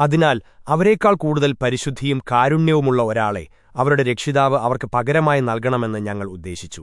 അതിനാൽ അവരെക്കാൾ കൂടുതൽ പരിശുദ്ധിയും കാരുണ്യവുമുള്ള ഒരാളെ അവരുടെ രക്ഷിതാവ് അവർക്ക് പകരമായി നൽകണമെന്ന് ഞങ്ങൾ ഉദ്ദേശിച്ചു.